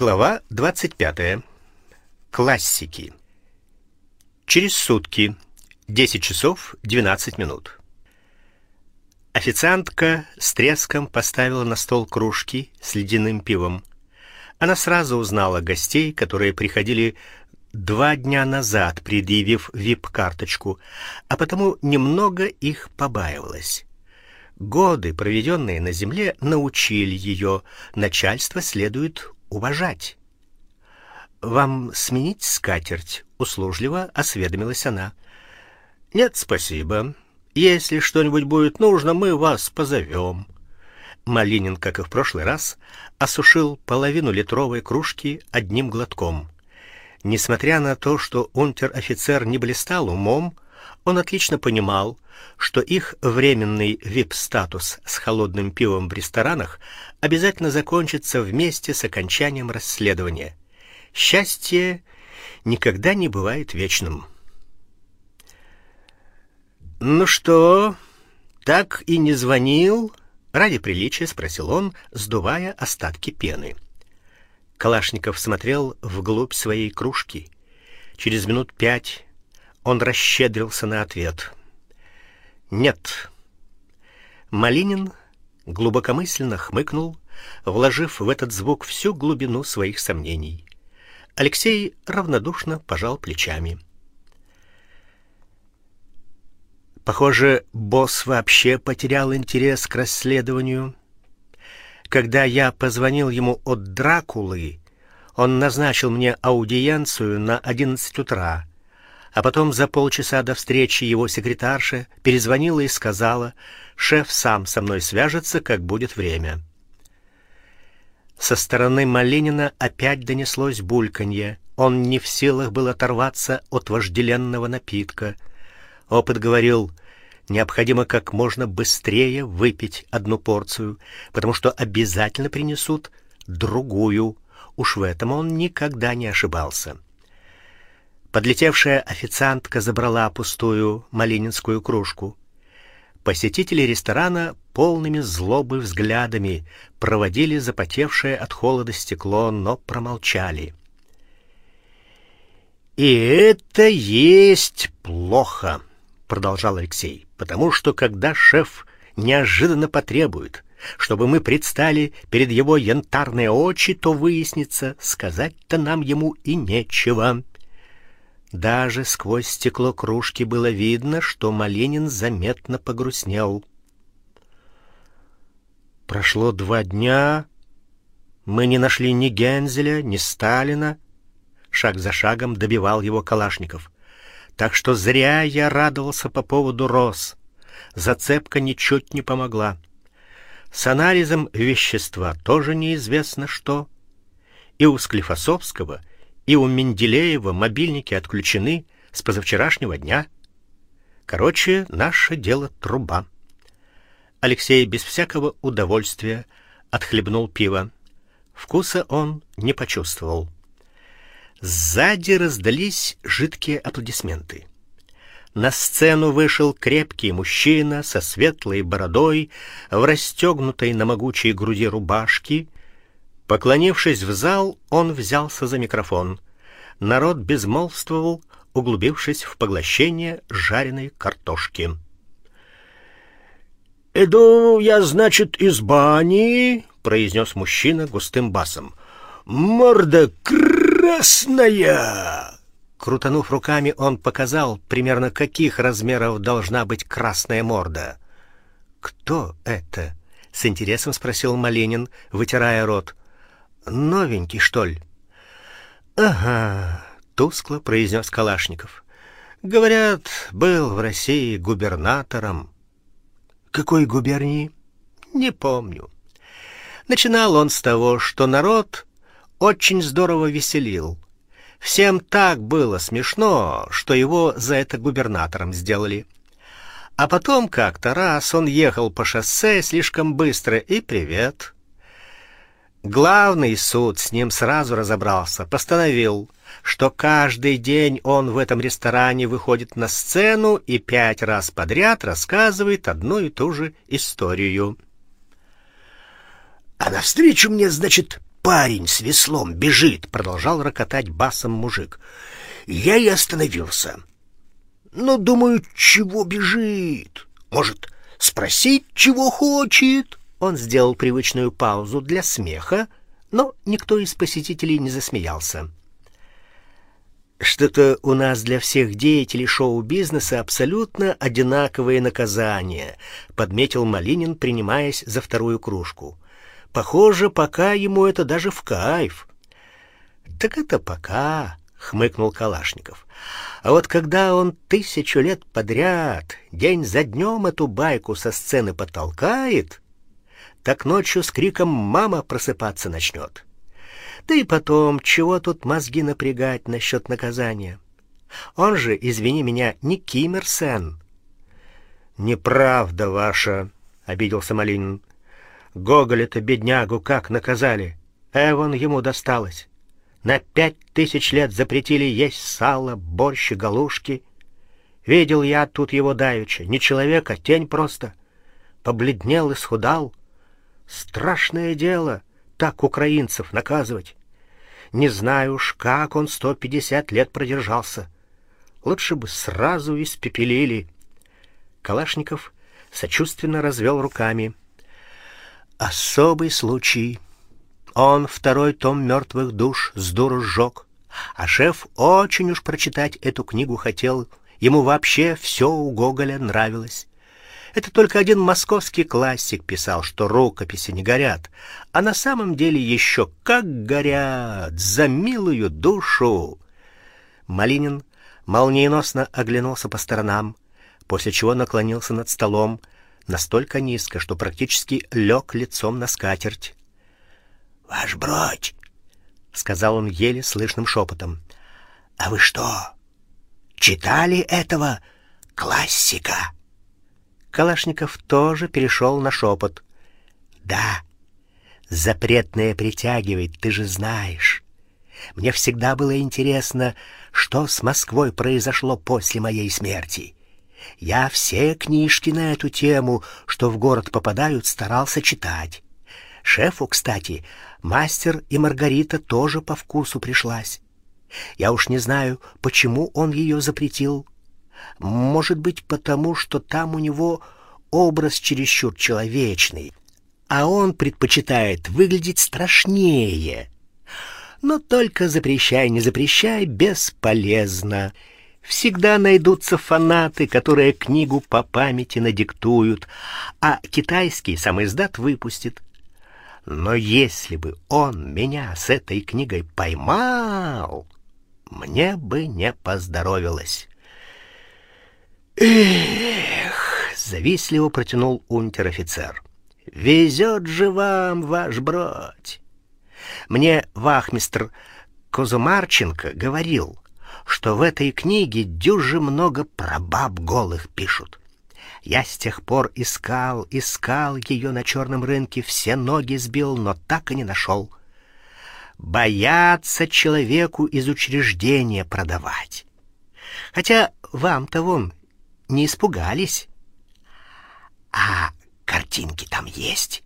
Глава 25. Классики. Через сутки, 10 часов 12 минут. Официантка с треском поставила на стол кружки с ледяным пивом. Она сразу узнала гостей, которые приходили два дня назад, предъявив VIP-карточку, а потому немного их побаивалась. Годы, проведенные на земле, научили ее, начальство следует уважать. Вам сменить скатерть? услужливо осведомилась она. Нет, спасибо. Если что-нибудь будет нужно, мы вас позовем. Малинин, как и в прошлый раз, осушил половину литровой кружки одним глотком. Несмотря на то, что унтер-офицер не блистал умом, он отлично понимал, что их временный VIP-статус с холодным пивом в ресторанах обязательно закончится вместе с окончанием расследования. Счастье никогда не бывает вечным. Ну что, так и не звонил? ради приличия спросил он, сдувая остатки пены. Калашников смотрел вглубь своей кружки. Через минут пять он расщедрился на ответ. Нет. Малинин глубокомысленно хмыкнул, вложив в этот звук всю глубину своих сомнений. Алексей равнодушно пожал плечами. Похоже, босс вообще потерял интерес к расследованию. Когда я позвонил ему от Дракулы, он назначил мне аудиенцию на одиннадцать утра а потом за полчаса до встречи его секретарша перезвонила и сказала: "Шеф сам со мной свяжется, как будет время". Со стороны Малинина опять донеслось бульканье. Он не в силах был оторваться от вожделенного напитка. Опыт говорил: необходимо как можно быстрее выпить одну порцию, потому что обязательно принесут другую. Уж в этом он никогда не ошибался. Подлетевшая официантка забрала пустую малининскую кружку. Посетители ресторана полными злобы взглядами проводили запотевшее от холода стекло, но промолчали. И это есть плохо, продолжал Алексей, потому что когда шеф неожиданно потребует, чтобы мы предстали перед его янтарные очи, то выяснится, сказать-то нам ему и нечего. Даже сквозь стекло кружки было видно, что Малинин заметно погрустнел. Прошло два дня, мы не нашли ни Гензеля, ни Сталина. Шаг за шагом добивал его Калашников. Так что зря я радовался по поводу роз. Зацепка ничуть не помогла. С анализом вещества тоже неизвестно что. И у Склифосовского и у Менделеева мобильники отключены с позавчерашнего дня. Короче, наше дело труба. Алексей без всякого удовольствия отхлебнул пиво. Вкуса он не почувствовал. Сзади раздались жидкие аплодисменты. На сцену вышел крепкий мужчина со светлой бородой, в расстегнутой на могучей груди рубашке, Поклонившись в зал, он взялся за микрофон. Народ безмолвствовал, углубившись в поглощение жареной картошки. "Иду я, значит, из бани", произнес мужчина густым басом. "Морда красная!" Крутанув руками, он показал примерно каких размеров должна быть красная морда. "Кто это?" с интересом спросил Малинин, вытирая рот. Новенький, что ли? Ага, тускло произнес Калашников. Говорят, был в России губернатором. Какой губернии? Не помню. Начинал он с того, что народ очень здорово веселил. Всем так было смешно, что его за это губернатором сделали. А потом как-то раз он ехал по шоссе слишком быстро и привет. Главный суд с ним сразу разобрался, постановил, что каждый день он в этом ресторане выходит на сцену и пять раз подряд рассказывает одну и ту же историю. А навстречу мне, значит, парень с веслом бежит, продолжал рокотать басом мужик. Я и остановился. Ну, думаю, чего бежит? Может, спросить, чего хочет? Он сделал привычную паузу для смеха, но никто из посетителей не засмеялся. Что-то у нас для всех деятелей шоу-бизнеса абсолютно одинаковые наказания, подметил Малинин, принимаясь за вторую кружку. Похоже, пока ему это даже в кайф. Так это пока, хмыкнул Калашников. А вот когда он тысячу лет подряд, день за днем эту байку со сцены подтолкает, так ночью с криком мама просыпаться начнет. Да и потом, чего тут мозги напрягать насчет наказания? Он же, извини меня, не Киммерсен. Неправда ваша, обиделся Малинин. Гоголя-то беднягу как наказали? Эван ему досталось. На пять тысяч лет запретили есть сало, борщ и галушки. Видел я тут его давеча, не человека, тень просто. Побледнел и схудал. Страшное дело так украинцев наказывать. Не знаю уж, как он сто пятьдесят лет продержался. Лучше бы сразу испепелили. Калашников сочувственно развел руками. Особый случай. Он второй том мертвых душ с дуру сжег. А шеф очень уж прочитать эту книгу хотел. Ему вообще все у Гоголя нравилось. Это только один московский классик писал, что рукописи не горят, а на самом деле еще как горят за милую душу. Малинин молниеносно оглянулся по сторонам, после чего наклонился над столом настолько низко, что практически лег лицом на скатерть. "Ваш бродь", сказал он еле слышным шепотом. "А вы что, читали этого классика?" Калашников тоже перешел на шепот. Да. Запретное притягивает, ты же знаешь. Мне всегда было интересно, что с Москвой произошло после моей смерти. Я все книжки на эту тему, что в город попадают, старался читать. Шефу, кстати, мастер и Маргарита тоже по вкусу пришлась. Я уж не знаю, почему он ее запретил. Может быть, потому что там у него образ чересчур человечный, а он предпочитает выглядеть страшнее. Но только запрещай, не запрещай, бесполезно. Всегда найдутся фанаты, которые книгу по памяти надиктуют, а китайский сам издат выпустит. Но если бы он меня с этой книгой поймал, мне бы не поздоровилось. Эх, завистливо протянул унтер-офицер. Везет же вам, ваш бродь. Мне вахмистр Козумарченко говорил, что в этой книге дюже много про баб голых пишут. Я с тех пор искал, искал ее на черном рынке, все ноги сбил, но так и не нашел. Боятся человеку из учреждения продавать. Хотя вам-то вон не испугались. А картинки там есть.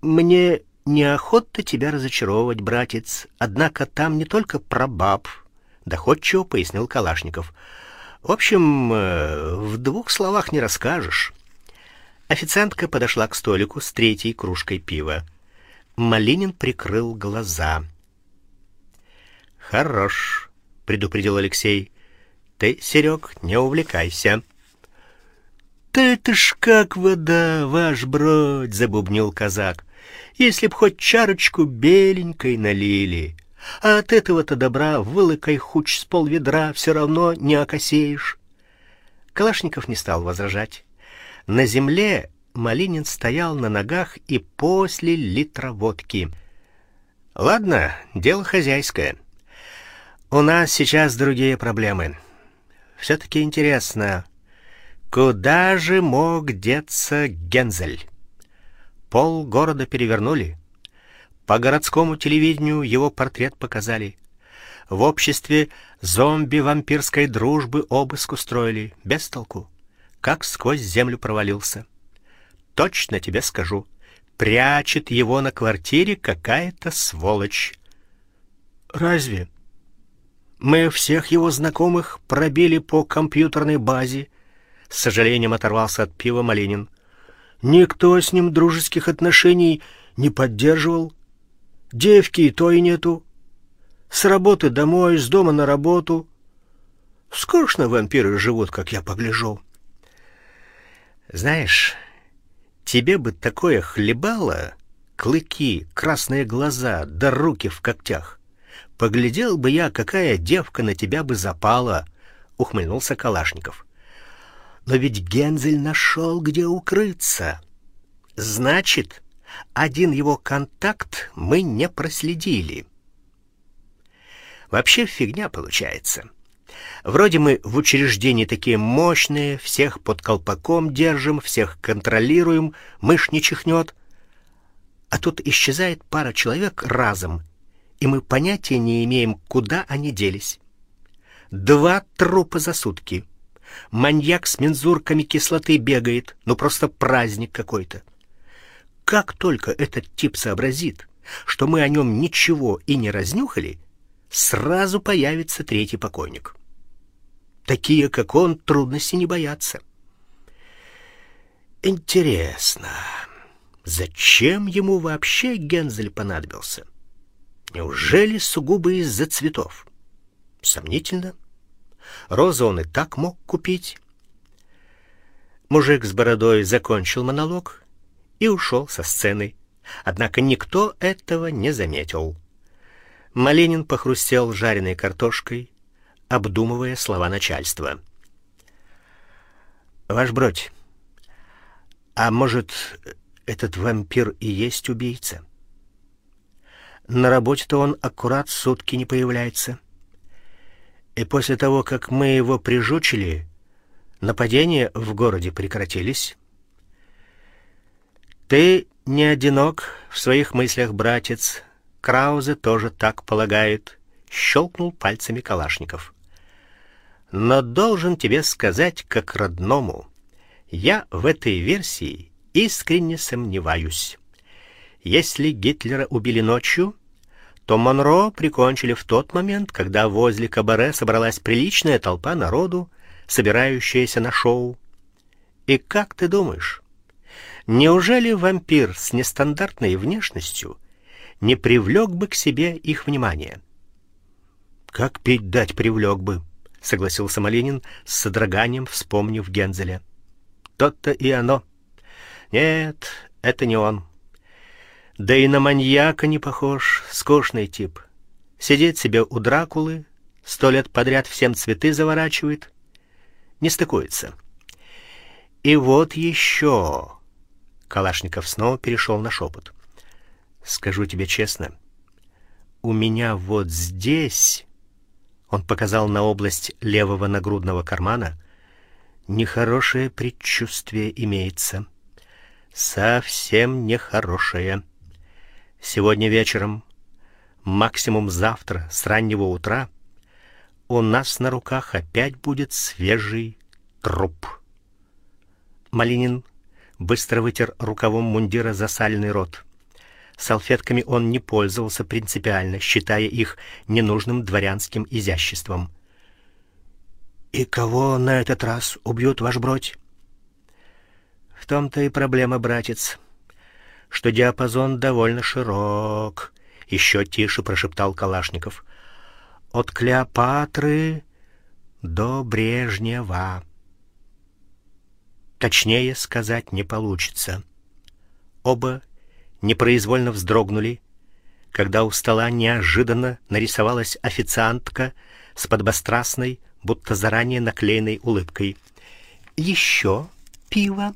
Мне неохота тебя разочаровывать, братец. Однако там не только про баб, доходчиво пояснил Калашников. В общем, э, в двух словах не расскажешь. Официантка подошла к столику с третьей кружкой пива. Малинин прикрыл глаза. Хорош, предупредил Алексей. Ты, Серег, не увлекайся. Ты это ж как вода, ваш бродь, забубнил казак. Если б хоть чарочку беленькой налили, а от этого-то добра вылыкай хуч с полведра, все равно не окосеешь. Калашников не стал возражать. На земле Малинин стоял на ногах и после литра водки. Ладно, дело хозяйское. У нас сейчас другие проблемы все таки интересно, куда же мог деться Гензель? Пол города перевернули. По городскому телевидению его портрет показали. В обществе зомби-вампирской дружбы обыск устроили, без толку. Как сквозь землю провалился. Точно тебе скажу, прячет его на квартире какая-то сволочь. Разве? Мы всех его знакомых пробили по компьютерной базе. С сожалением оторвался от пива Малинин. Никто с ним дружеских отношений не поддерживал. Девки и то и нету. С работы домой, с дома на работу. Скучно вампиры живут, как я погляжу. Знаешь, тебе бы такое хлебало, клыки, красные глаза, да руки в когтях. Поглядел бы я, какая девка на тебя бы запала, ухмыльнулся Калашников. Но ведь Гензель нашел, где укрыться. Значит, один его контакт мы не проследили. Вообще фигня получается. Вроде мы в учреждении такие мощные, всех под колпаком держим, всех контролируем, мышь не чихнет. А тут исчезает пара человек разом, и мы понятия не имеем, куда они делись. Два трупа за сутки. Маньяк с мензурками кислоты бегает, ну просто праздник какой-то. Как только этот тип сообразит, что мы о нем ничего и не разнюхали, сразу появится третий покойник. Такие, как он, трудности не боятся. Интересно, зачем ему вообще Гензель понадобился? Неужели сугубо из-за цветов? Сомнительно. Розу он и так мог купить. Мужик с бородой закончил монолог и ушел со сцены. Однако никто этого не заметил. Малинин похрустел жареной картошкой, обдумывая слова начальства. Ваш бродь. А может, этот вампир и есть убийца? На работе-то он аккурат сутки не появляется. И после того, как мы его прижучили, нападения в городе прекратились. Ты не одинок в своих мыслях, братец. Краузе тоже так полагает, щелкнул пальцами Калашников. Но должен тебе сказать как родному, я в этой версии искренне сомневаюсь. Если Гитлера убили ночью, то Монро прикончили в тот момент, когда возле кабаре собралась приличная толпа народу, собирающаяся на шоу. И как ты думаешь, неужели вампир с нестандартной внешностью не привлек бы к себе их внимание? Как пить дать привлек бы? согласился Малинин с содроганием, вспомнив Гензеля. Тот-то и оно. Нет, это не он. Да и на маньяка не похож, скучный тип. Сидит себе у Дракулы, сто лет подряд всем цветы заворачивает, не стыкуется. И вот еще. Калашников снова перешел на шепот. Скажу тебе честно, у меня вот здесь он показал на область левого нагрудного кармана. Нехорошее предчувствие имеется. Совсем нехорошее. Сегодня вечером, максимум завтра с раннего утра, у нас на руках опять будет свежий труп. Малинин быстро вытер рукавом мундира засаленный рот. Салфетками он не пользовался принципиально, считая их ненужным дворянским изяществом. И кого на этот раз убьют ваш бродь? В том-то и проблема, братец, что диапазон довольно широк, еще тише прошептал Калашников. От Клеопатры до Брежнева. Точнее сказать не получится. Оба непроизвольно вздрогнули, когда у стола неожиданно нарисовалась официантка с подбострастной, будто заранее наклеенной улыбкой. Еще пиво